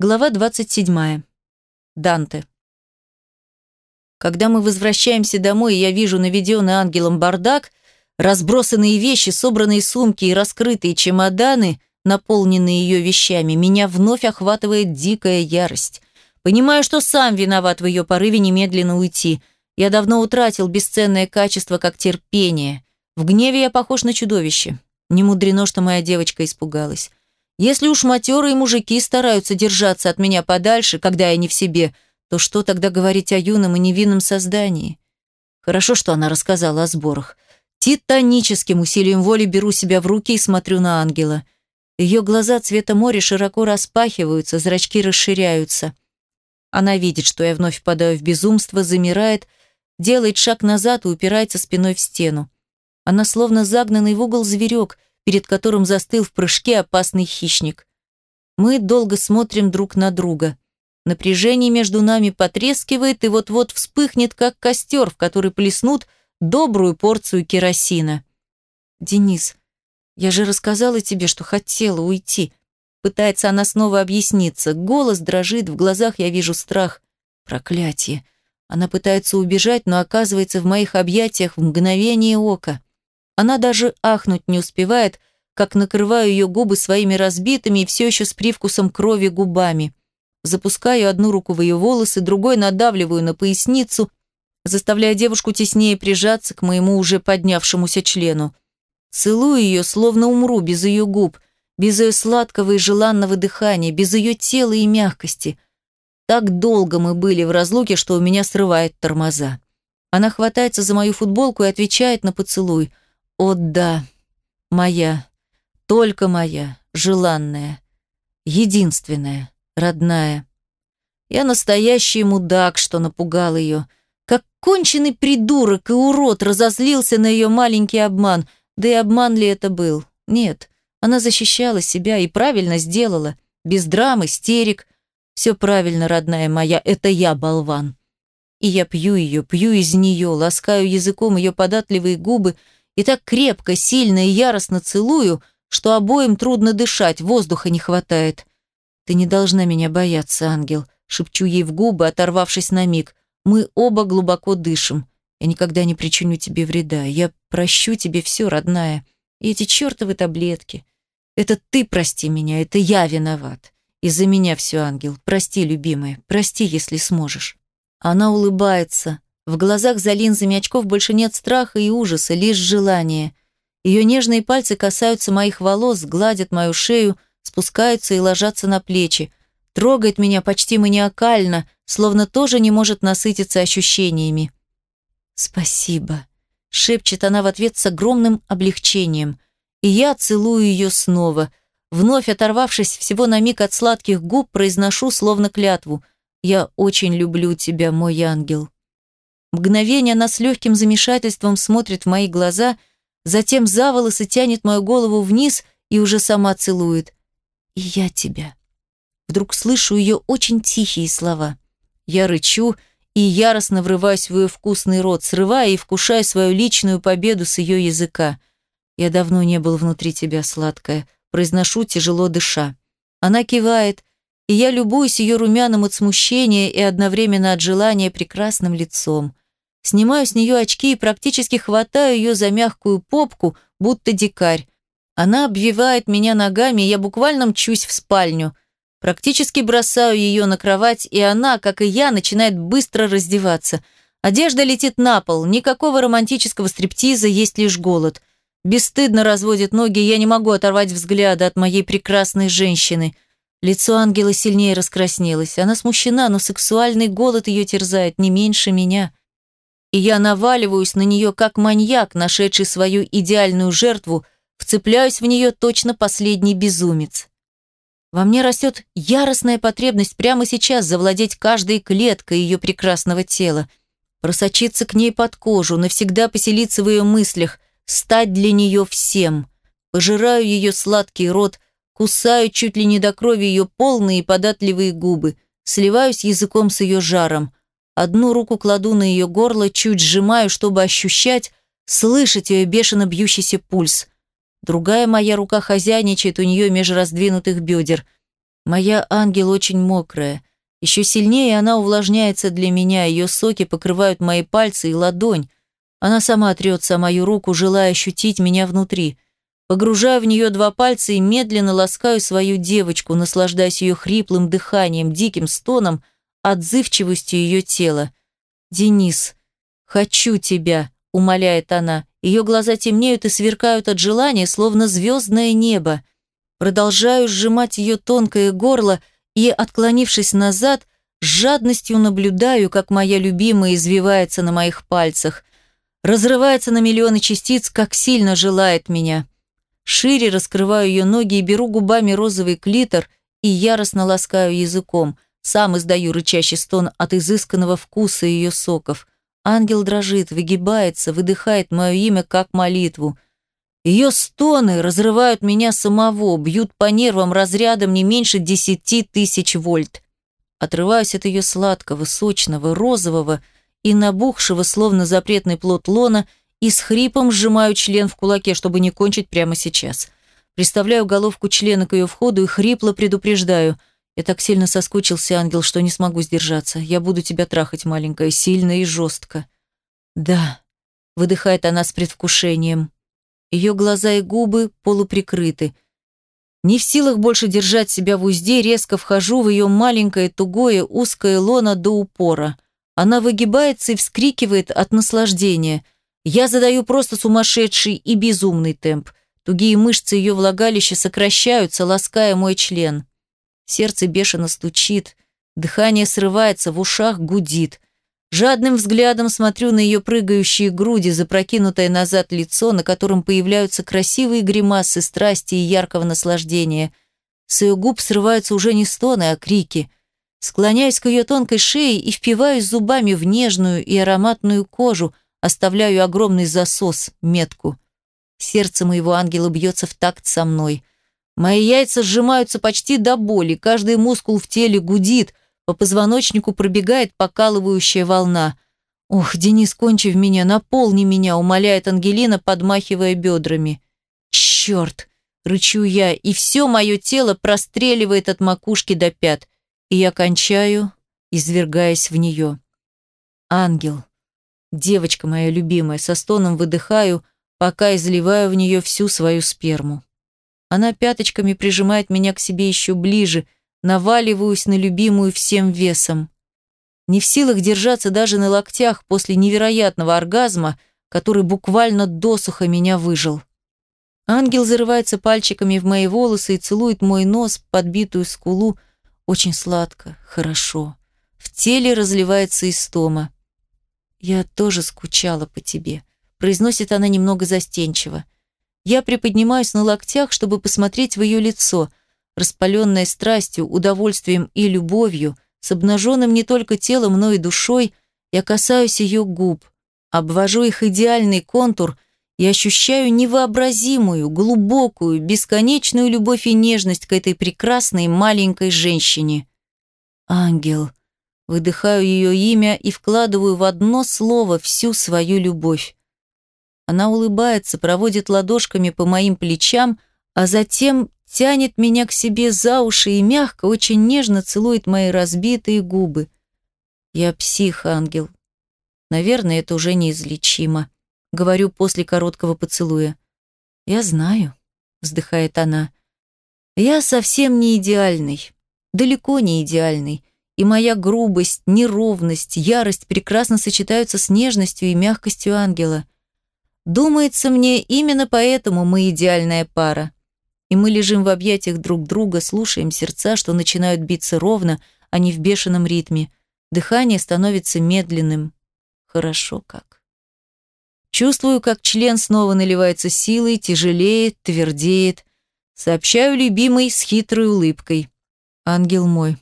Глава 27. Данте. Когда мы возвращаемся домой, я вижу наведенный ангелом бардак, разбросанные вещи, собранные сумки и раскрытые чемоданы, наполненные ее вещами, меня вновь охватывает дикая ярость. Понимаю, что сам виноват в ее порыве немедленно уйти. Я давно утратил бесценное качество, как терпение. В гневе я похож на чудовище. Не мудрено, что моя девочка испугалась. Если уж матерые мужики стараются держаться от меня подальше, когда я не в себе, то что тогда говорить о юном и невинном создании? Хорошо, что она рассказала о сборах. Титаническим усилием воли беру себя в руки и смотрю на ангела. Ее глаза цвета моря широко распахиваются, зрачки расширяются. Она видит, что я вновь впадаю в безумство, замирает, делает шаг назад и упирается спиной в стену. Она словно загнанный в угол зверек, перед которым застыл в прыжке опасный хищник. Мы долго смотрим друг на друга. Напряжение между нами потрескивает и вот-вот вспыхнет, как костер, в который плеснут добрую порцию керосина. «Денис, я же рассказала тебе, что хотела уйти». Пытается она снова объясниться. Голос дрожит, в глазах я вижу страх. Проклятие. Она пытается убежать, но оказывается в моих объятиях в мгновение ока. Она даже ахнуть не успевает, как накрываю ее губы своими разбитыми и все еще с привкусом крови губами. Запускаю одну руку в ее волосы, другой надавливаю на поясницу, заставляя девушку теснее прижаться к моему уже поднявшемуся члену. Целую ее, словно умру без ее губ, без ее сладкого и желанного дыхания, без ее тела и мягкости. Так долго мы были в разлуке, что у меня срывает тормоза. Она хватается за мою футболку и отвечает на поцелуй – о да, моя, только моя, желанная, единственная, родная. Я настоящий мудак, что напугал ее. Как конченый придурок и урод разозлился на ее маленький обман. Да и обман ли это был? Нет, она защищала себя и правильно сделала. Без драм, истерик. Все правильно, родная моя, это я болван. И я пью ее, пью из нее, ласкаю языком ее податливые губы, и так крепко, сильно и яростно целую, что обоим трудно дышать, воздуха не хватает. «Ты не должна меня бояться, ангел», — шепчу ей в губы, оторвавшись на миг. «Мы оба глубоко дышим. Я никогда не причиню тебе вреда. Я прощу тебе все, родная. И эти чертовы таблетки. Это ты прости меня, это я виноват. Из-за меня все, ангел. Прости, любимая, прости, если сможешь». Она улыбается, в глазах за линзами очков больше нет страха и ужаса, лишь желание. Ее нежные пальцы касаются моих волос, гладят мою шею, спускаются и ложатся на плечи. Трогает меня почти маниакально, словно тоже не может насытиться ощущениями. «Спасибо», — шепчет она в ответ с огромным облегчением. И я целую ее снова. Вновь оторвавшись всего на миг от сладких губ, произношу словно клятву. «Я очень люблю тебя, мой ангел». Мгновение она с легким замешательством смотрит в мои глаза, затем за волосы тянет мою голову вниз и уже сама целует. «И я тебя». Вдруг слышу ее очень тихие слова. Я рычу и яростно врываюсь в ее вкусный рот, срывая и вкушая свою личную победу с ее языка. «Я давно не был внутри тебя, сладкая», произношу, тяжело дыша. Она кивает, и я любуюсь ее румяным от смущения и одновременно от желания прекрасным лицом. Снимаю с нее очки и практически хватаю ее за мягкую попку, будто дикарь. Она обвивает меня ногами, и я буквально мчусь в спальню. Практически бросаю ее на кровать, и она, как и я, начинает быстро раздеваться. Одежда летит на пол, никакого романтического стриптиза, есть лишь голод. Бесстыдно разводит ноги, я не могу оторвать взгляда от моей прекрасной женщины. Лицо ангела сильнее раскраснелось. Она смущена, но сексуальный голод ее терзает не меньше меня и я наваливаюсь на нее как маньяк, нашедший свою идеальную жертву, вцепляюсь в нее точно последний безумец. Во мне растет яростная потребность прямо сейчас завладеть каждой клеткой ее прекрасного тела, просочиться к ней под кожу, навсегда поселиться в ее мыслях, стать для нее всем. Пожираю ее сладкий рот, кусаю чуть ли не до крови ее полные и податливые губы, сливаюсь языком с ее жаром – Одну руку кладу на ее горло, чуть сжимаю, чтобы ощущать, слышать ее бешено бьющийся пульс. Другая моя рука хозяйничает у нее меж раздвинутых бедер. Моя ангел очень мокрая. Еще сильнее она увлажняется для меня, ее соки покрывают мои пальцы и ладонь. Она сама трется мою руку, желая ощутить меня внутри. Погружаю в нее два пальца и медленно ласкаю свою девочку, наслаждаясь ее хриплым дыханием, диким стоном, отзывчивостью ее тела. «Денис, хочу тебя», — умоляет она. Ее глаза темнеют и сверкают от желания, словно звездное небо. Продолжаю сжимать ее тонкое горло и, отклонившись назад, с жадностью наблюдаю, как моя любимая извивается на моих пальцах, разрывается на миллионы частиц, как сильно желает меня. Шире раскрываю ее ноги и беру губами розовый клитор и яростно ласкаю языком. Сам издаю рычащий стон от изысканного вкуса ее соков. Ангел дрожит, выгибается, выдыхает мое имя как молитву. Ее стоны разрывают меня самого, бьют по нервам разрядом не меньше десяти тысяч вольт. Отрываюсь от ее сладкого, сочного, розового и набухшего, словно запретный плод лона, и с хрипом сжимаю член в кулаке, чтобы не кончить прямо сейчас. Приставляю головку члена к ее входу и хрипло предупреждаю. Я так сильно соскучился, ангел, что не смогу сдержаться. Я буду тебя трахать, маленькая, сильно и жестко. Да, выдыхает она с предвкушением. Ее глаза и губы полуприкрыты. Не в силах больше держать себя в узде, резко вхожу в ее маленькое, тугое, узкое лоно до упора. Она выгибается и вскрикивает от наслаждения. Я задаю просто сумасшедший и безумный темп. Тугие мышцы ее влагалища сокращаются, лаская мой член. Сердце бешено стучит, дыхание срывается, в ушах гудит. Жадным взглядом смотрю на ее прыгающие груди, запрокинутое назад лицо, на котором появляются красивые гримасы страсти и яркого наслаждения. С ее губ срываются уже не стоны, а крики. Склоняюсь к ее тонкой шее и впиваюсь зубами в нежную и ароматную кожу, оставляю огромный засос, метку. Сердце моего ангела бьется в такт со мной. Мои яйца сжимаются почти до боли, каждый мускул в теле гудит – по позвоночнику пробегает покалывающая волна. «Ох, Денис, кончи в меня, наполни меня», умоляет Ангелина, подмахивая бедрами. «Черт!» – рычу я, и все мое тело простреливает от макушки до пят, и я кончаю, извергаясь в нее. Ангел. Девочка моя любимая, со стоном выдыхаю, пока изливаю в нее всю свою сперму. Она пяточками прижимает меня к себе еще ближе – наваливаюсь на любимую всем весом. Не в силах держаться даже на локтях после невероятного оргазма, который буквально досуха меня выжил. Ангел зарывается пальчиками в мои волосы и целует мой нос, подбитую скулу, очень сладко, хорошо. В теле разливается истома. «Я тоже скучала по тебе», – произносит она немного застенчиво. Я приподнимаюсь на локтях, чтобы посмотреть в ее лицо – распаленная страстью, удовольствием и любовью, с обнаженным не только телом, но и душой, я касаюсь ее губ, обвожу их идеальный контур и ощущаю невообразимую, глубокую, бесконечную любовь и нежность к этой прекрасной маленькой женщине. Ангел. Выдыхаю ее имя и вкладываю в одно слово всю свою любовь. Она улыбается, проводит ладошками по моим плечам, а затем тянет меня к себе за уши и мягко, очень нежно целует мои разбитые губы. Я псих-ангел. Наверное, это уже неизлечимо. Говорю после короткого поцелуя. Я знаю, вздыхает она. Я совсем не идеальный, далеко не идеальный. И моя грубость, неровность, ярость прекрасно сочетаются с нежностью и мягкостью ангела. Думается мне, именно поэтому мы идеальная пара и мы лежим в объятиях друг друга, слушаем сердца, что начинают биться ровно, а не в бешеном ритме. Дыхание становится медленным. Хорошо как. Чувствую, как член снова наливается силой, тяжелеет, твердеет. Сообщаю любимой с хитрой улыбкой. Ангел мой,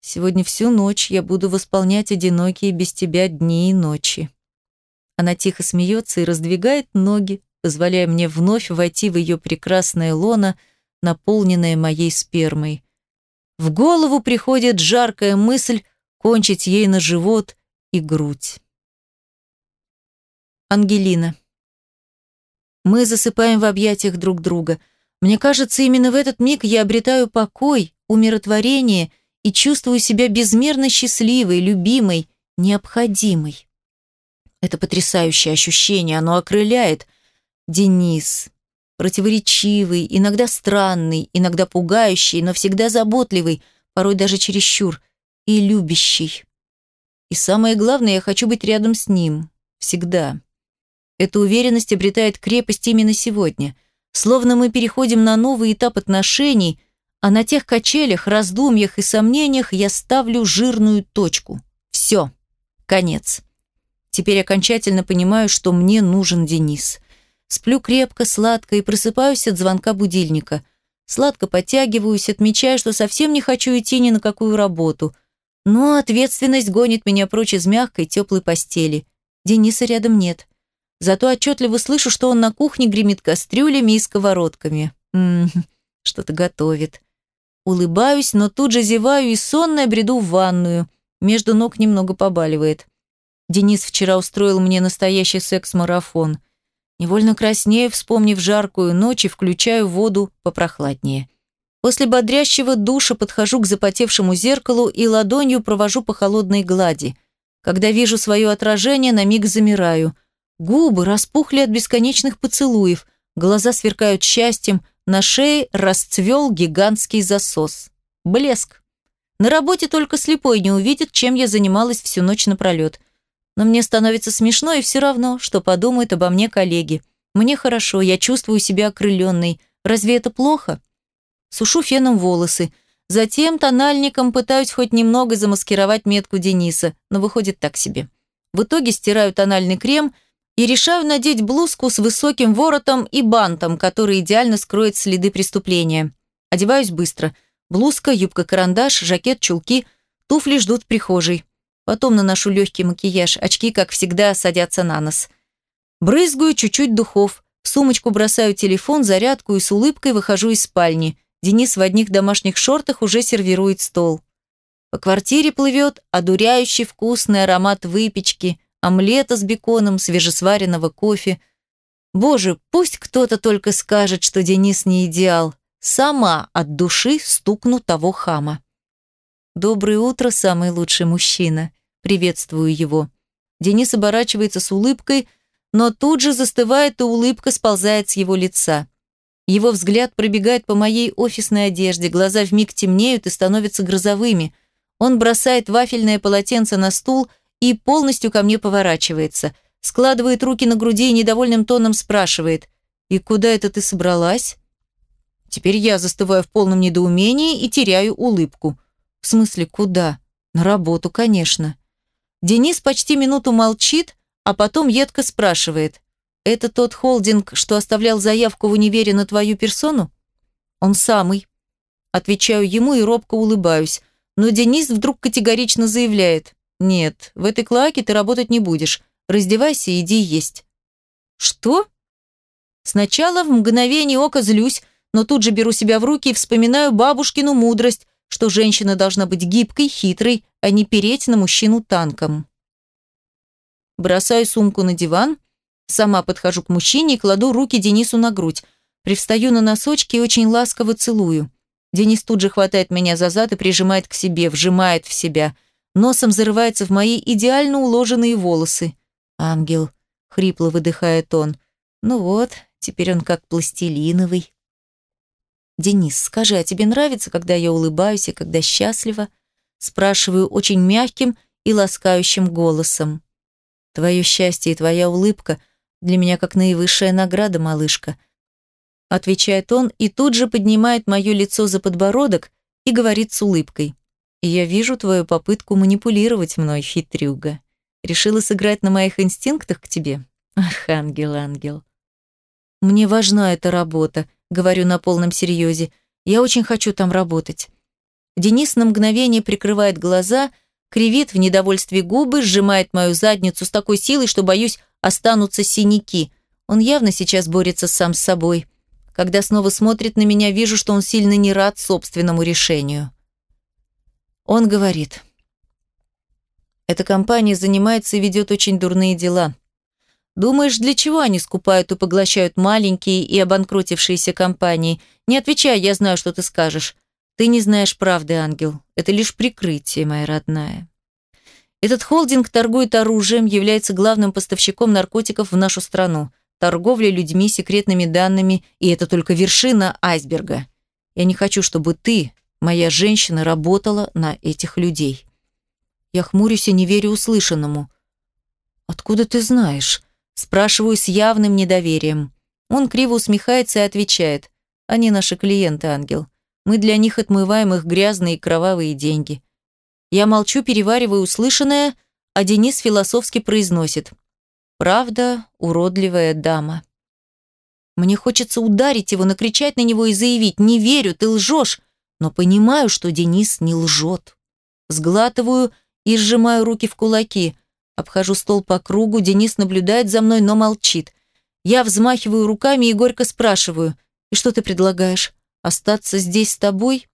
сегодня всю ночь я буду восполнять одинокие без тебя дни и ночи. Она тихо смеется и раздвигает ноги, позволяя мне вновь войти в ее прекрасное лоно, наполненная моей спермой. В голову приходит жаркая мысль кончить ей на живот и грудь. Ангелина. Мы засыпаем в объятиях друг друга. Мне кажется, именно в этот миг я обретаю покой, умиротворение и чувствую себя безмерно счастливой, любимой, необходимой. Это потрясающее ощущение, оно окрыляет. Денис, противоречивый, иногда странный, иногда пугающий, но всегда заботливый, порой даже чересчур, и любящий. И самое главное, я хочу быть рядом с ним. Всегда. Эта уверенность обретает крепость именно сегодня. Словно мы переходим на новый этап отношений, а на тех качелях, раздумьях и сомнениях я ставлю жирную точку. Все. Конец. Теперь окончательно понимаю, что мне нужен Денис. Сплю крепко, сладко и просыпаюсь от звонка будильника. Сладко подтягиваюсь, отмечаю, что совсем не хочу идти ни на какую работу. Но ответственность гонит меня прочь из мягкой, теплой постели. Дениса рядом нет. Зато отчетливо слышу, что он на кухне гремит кастрюлями и сковородками. Ммм, что-то готовит. Улыбаюсь, но тут же зеваю и сонная бреду в ванную. Между ног немного побаливает. Денис вчера устроил мне настоящий секс-марафон. Невольно краснею, вспомнив жаркую ночь и включаю воду попрохладнее. После бодрящего душа подхожу к запотевшему зеркалу и ладонью провожу по холодной глади. Когда вижу свое отражение, на миг замираю. Губы распухли от бесконечных поцелуев, глаза сверкают счастьем, на шее расцвел гигантский засос. Блеск. На работе только слепой не увидит, чем я занималась всю ночь напролет. Но мне становится смешно и все равно, что подумают обо мне коллеги. Мне хорошо, я чувствую себя окрыленной. Разве это плохо? Сушу феном волосы. Затем тональником пытаюсь хоть немного замаскировать метку Дениса, но выходит так себе. В итоге стираю тональный крем и решаю надеть блузку с высоким воротом и бантом, который идеально скроет следы преступления. Одеваюсь быстро. Блузка, юбка-карандаш, жакет, чулки, туфли ждут в прихожей. Потом наношу легкий макияж, очки, как всегда, садятся на нос. Брызгаю чуть-чуть духов, в сумочку бросаю телефон, зарядку и с улыбкой выхожу из спальни. Денис в одних домашних шортах уже сервирует стол. По квартире плывет одуряющий вкусный аромат выпечки, омлета с беконом, свежесваренного кофе. Боже, пусть кто-то только скажет, что Денис не идеал. Сама от души стукну того хама. «Доброе утро, самый лучший мужчина», Приветствую его. Денис оборачивается с улыбкой, но тут же застывает, и улыбка сползает с его лица. Его взгляд пробегает по моей офисной одежде, глаза вмиг темнеют и становятся грозовыми. Он бросает вафельное полотенце на стул и полностью ко мне поворачивается. Складывает руки на груди и недовольным тоном спрашивает «И куда это ты собралась?» Теперь я застываю в полном недоумении и теряю улыбку. «В смысле, куда?» «На работу, конечно». Денис почти минуту молчит, а потом едко спрашивает. «Это тот холдинг, что оставлял заявку в универе на твою персону?» «Он самый». Отвечаю ему и робко улыбаюсь. Но Денис вдруг категорично заявляет. «Нет, в этой клаке ты работать не будешь. Раздевайся и иди есть». «Что?» Сначала в мгновение ока злюсь, но тут же беру себя в руки и вспоминаю бабушкину мудрость, что женщина должна быть гибкой, хитрой, а не переть на мужчину танком. Бросаю сумку на диван, сама подхожу к мужчине и кладу руки Денису на грудь. Привстаю на носочки и очень ласково целую. Денис тут же хватает меня за зад и прижимает к себе, вжимает в себя. Носом зарывается в мои идеально уложенные волосы. «Ангел», — хрипло выдыхает он. «Ну вот, теперь он как пластилиновый». «Денис, скажи, а тебе нравится, когда я улыбаюсь и когда счастлива?» Спрашиваю очень мягким и ласкающим голосом. «Твое счастье и твоя улыбка для меня как наивысшая награда, малышка», отвечает он и тут же поднимает мое лицо за подбородок и говорит с улыбкой. «Я вижу твою попытку манипулировать мной, хитрюга. Решила сыграть на моих инстинктах к тебе? Ах, ангел, ангел». «Мне важна эта работа», говорю на полном серьезе. Я очень хочу там работать. Денис на мгновение прикрывает глаза, кривит в недовольстве губы, сжимает мою задницу с такой силой, что, боюсь, останутся синяки. Он явно сейчас борется сам с собой. Когда снова смотрит на меня, вижу, что он сильно не рад собственному решению. Он говорит. Эта компания занимается и ведет очень дурные дела. Думаешь, для чего они скупают и поглощают маленькие и обанкротившиеся компании? Не отвечай, я знаю, что ты скажешь. Ты не знаешь правды, ангел. Это лишь прикрытие, моя родная. Этот холдинг торгует оружием, является главным поставщиком наркотиков в нашу страну. Торговля людьми, секретными данными, и это только вершина айсберга. Я не хочу, чтобы ты, моя женщина, работала на этих людей. Я хмурюсь и не верю услышанному. «Откуда ты знаешь?» Спрашиваю с явным недоверием. Он криво усмехается и отвечает. «Они наши клиенты, ангел. Мы для них отмываем их грязные кровавые деньги. Я молчу, перевариваю услышанное, а Денис философски произносит. «Правда, уродливая дама». Мне хочется ударить его, накричать на него и заявить «Не верю, ты лжешь!» Но понимаю, что Денис не лжет. Сглатываю и сжимаю руки в кулаки. Обхожу стол по кругу, Денис наблюдает за мной, но молчит. Я взмахиваю руками и горько спрашиваю «И что ты предлагаешь? Остаться здесь с тобой?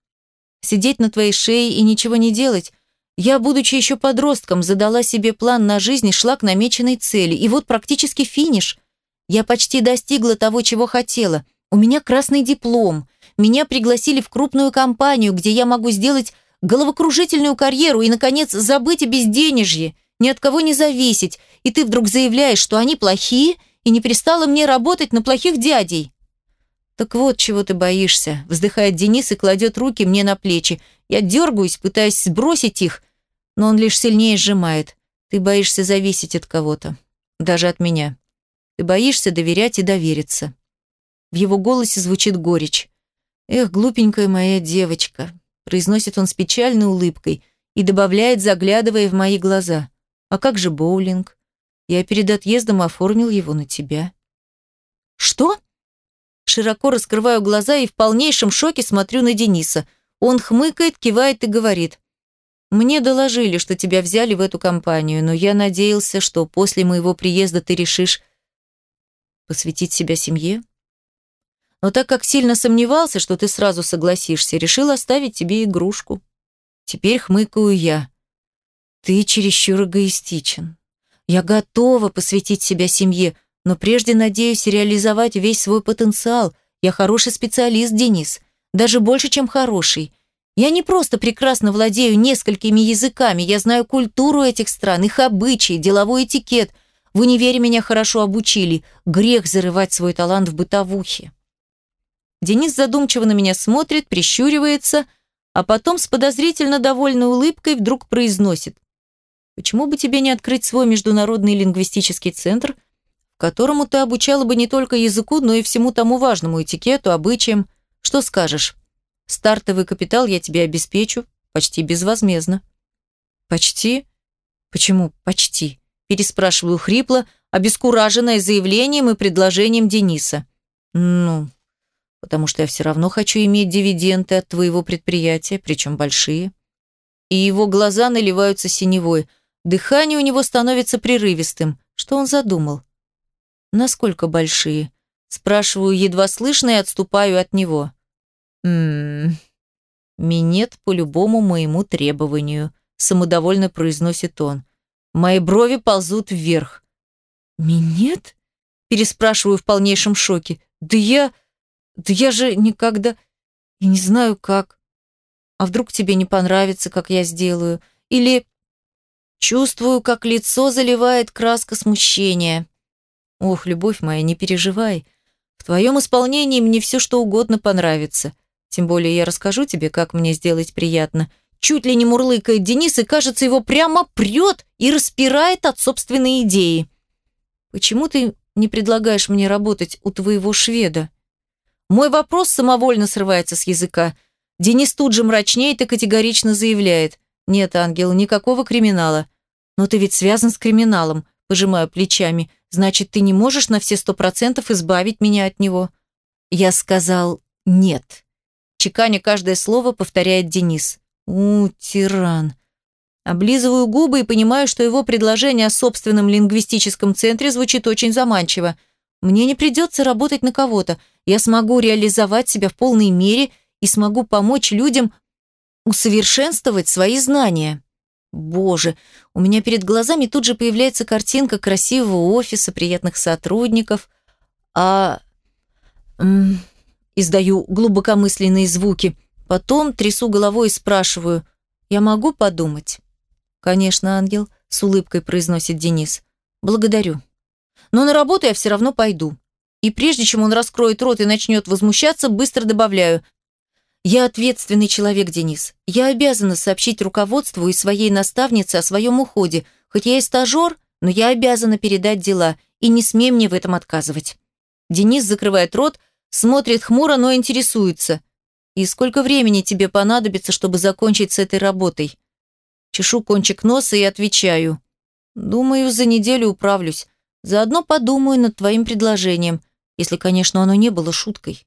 Сидеть на твоей шее и ничего не делать? Я, будучи еще подростком, задала себе план на жизнь и шла к намеченной цели. И вот практически финиш. Я почти достигла того, чего хотела. У меня красный диплом. Меня пригласили в крупную компанию, где я могу сделать головокружительную карьеру и, наконец, забыть о безденежье, ни от кого не зависеть. И ты вдруг заявляешь, что они плохие, и не перестала мне работать на плохих дядей. «Так вот, чего ты боишься», – вздыхает Денис и кладет руки мне на плечи. Я дергаюсь, пытаясь сбросить их, но он лишь сильнее сжимает. Ты боишься зависеть от кого-то. Даже от меня. Ты боишься доверять и довериться. В его голосе звучит горечь. «Эх, глупенькая моя девочка», – произносит он с печальной улыбкой и добавляет, заглядывая в мои глаза. «А как же боулинг? Я перед отъездом оформил его на тебя». «Что?» Широко раскрываю глаза и в полнейшем шоке смотрю на Дениса. Он хмыкает, кивает и говорит. «Мне доложили, что тебя взяли в эту компанию, но я надеялся, что после моего приезда ты решишь посвятить себя семье. Но так как сильно сомневался, что ты сразу согласишься, решил оставить тебе игрушку. Теперь хмыкаю я. Ты чересчур эгоистичен. Я готова посвятить себя семье, но прежде надеюсь реализовать весь свой потенциал. Я хороший специалист, Денис. Даже больше, чем хороший. Я не просто прекрасно владею несколькими языками, я знаю культуру этих стран, их обычаи, деловой этикет. В универе меня хорошо обучили. Грех зарывать свой талант в бытовухе. Денис задумчиво на меня смотрит, прищуривается, а потом с подозрительно довольной улыбкой вдруг произносит. «Почему бы тебе не открыть свой международный лингвистический центр которому ты обучала бы не только языку, но и всему тому важному этикету, обычаям. Что скажешь? Стартовый капитал я тебе обеспечу почти безвозмездно. Почти? Почему почти? Переспрашиваю хрипло, обескураженная заявлением и предложением Дениса. Ну, потому что я все равно хочу иметь дивиденды от твоего предприятия, причем большие. И его глаза наливаются синевой. Дыхание у него становится прерывистым. Что он задумал? Насколько большие? Спрашиваю едва слышно и отступаю от него. Ммм. Минет по любому моему требованию, самодовольно произносит он. Мои брови ползут вверх. Минет? Переспрашиваю в полнейшем шоке. Да я... Да я же никогда... Я не знаю как. А вдруг тебе не понравится, как я сделаю? Или... Чувствую, как лицо заливает краска смущения. Ох, любовь моя, не переживай. В твоем исполнении мне все что угодно понравится. Тем более я расскажу тебе, как мне сделать приятно. Чуть ли не мурлыкает Денис, и, кажется, его прямо прет и распирает от собственной идеи. Почему ты не предлагаешь мне работать у твоего шведа? Мой вопрос самовольно срывается с языка. Денис тут же мрачнеет и категорично заявляет. Нет, ангел, никакого криминала. Но ты ведь связан с криминалом, пожимаю плечами. Значит, ты не можешь на все сто процентов избавить меня от него?» Я сказал «нет». Чеканя каждое слово, повторяет Денис. «У, тиран». Облизываю губы и понимаю, что его предложение о собственном лингвистическом центре звучит очень заманчиво. Мне не придется работать на кого-то. Я смогу реализовать себя в полной мере и смогу помочь людям усовершенствовать свои знания. Боже, у меня перед глазами тут же появляется картинка красивого офиса, приятных сотрудников, а... М -м, издаю глубокомысленные звуки. Потом трясу головой и спрашиваю, «Я могу подумать?» «Конечно, ангел», — с улыбкой произносит Денис. «Благодарю. Но на работу я все равно пойду». И прежде чем он раскроет рот и начнет возмущаться, быстро добавляю, «Я ответственный человек, Денис. Я обязана сообщить руководству и своей наставнице о своем уходе. Хоть я и стажер, но я обязана передать дела, и не смей мне в этом отказывать». Денис закрывает рот, смотрит хмуро, но интересуется. «И сколько времени тебе понадобится, чтобы закончить с этой работой?» Чешу кончик носа и отвечаю. «Думаю, за неделю управлюсь. Заодно подумаю над твоим предложением, если, конечно, оно не было шуткой».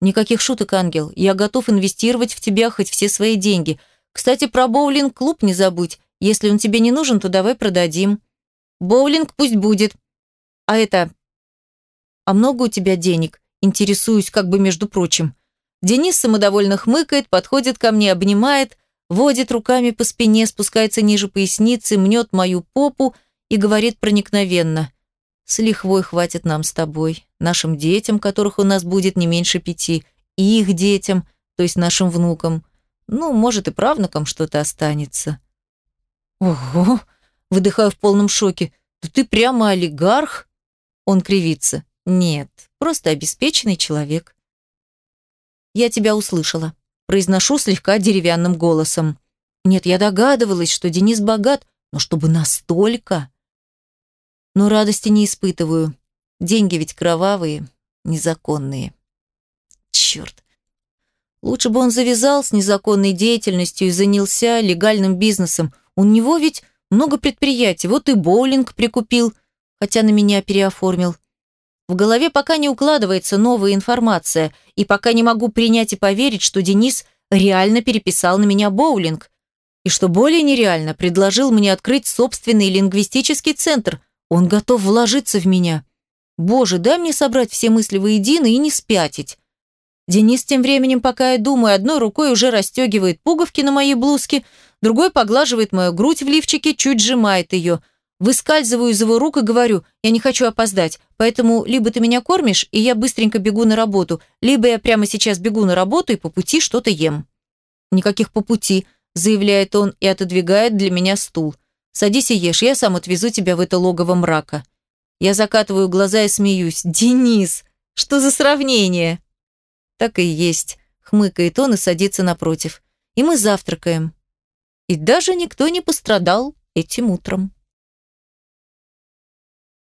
«Никаких шуток, ангел. Я готов инвестировать в тебя хоть все свои деньги. Кстати, про боулинг-клуб не забудь. Если он тебе не нужен, то давай продадим. Боулинг пусть будет. А это... А много у тебя денег? Интересуюсь, как бы между прочим. Денис самодовольно хмыкает, подходит ко мне, обнимает, водит руками по спине, спускается ниже поясницы, мнет мою попу и говорит проникновенно. «С лихвой хватит нам с тобой, нашим детям, которых у нас будет не меньше пяти, и их детям, то есть нашим внукам. Ну, может, и правнукам что-то останется». «Ого!» – выдыхаю в полном шоке. «Да ты прямо олигарх?» Он кривится. «Нет, просто обеспеченный человек». «Я тебя услышала», – произношу слегка деревянным голосом. Нет, я догадывалась, что Денис богат, но чтобы настолько. Но радости не испытываю. Деньги ведь кровавые, незаконные. Черт. Лучше бы он завязал с незаконной деятельностью и занялся легальным бизнесом. У него ведь много предприятий, вот и боулинг прикупил, хотя на меня переоформил. В голове пока не укладывается новая информация, и пока не могу принять и поверить, что Денис реально переписал на меня боулинг. И что более нереально, предложил мне открыть собственный лингвистический центр. Он готов вложиться в меня. Боже, дай мне собрать все мысли воедино и не спятить. Денис тем временем, пока я думаю, одной рукой уже расстегивает пуговки на моей блузке, другой поглаживает мою грудь в лифчике, чуть сжимает ее. Выскальзываю из его рук и говорю, я не хочу опоздать, поэтому либо ты меня кормишь, и я быстренько бегу на работу, либо я прямо сейчас бегу на работу и по пути что-то ем. Никаких по пути, заявляет он и отодвигает для меня стул. Садись и ешь, я сам отвезу тебя в это логово мрака. Я закатываю глаза и смеюсь. Денис, что за сравнение? Так и есть, хмыкает он и садится напротив. И мы завтракаем. И даже никто не пострадал этим утром.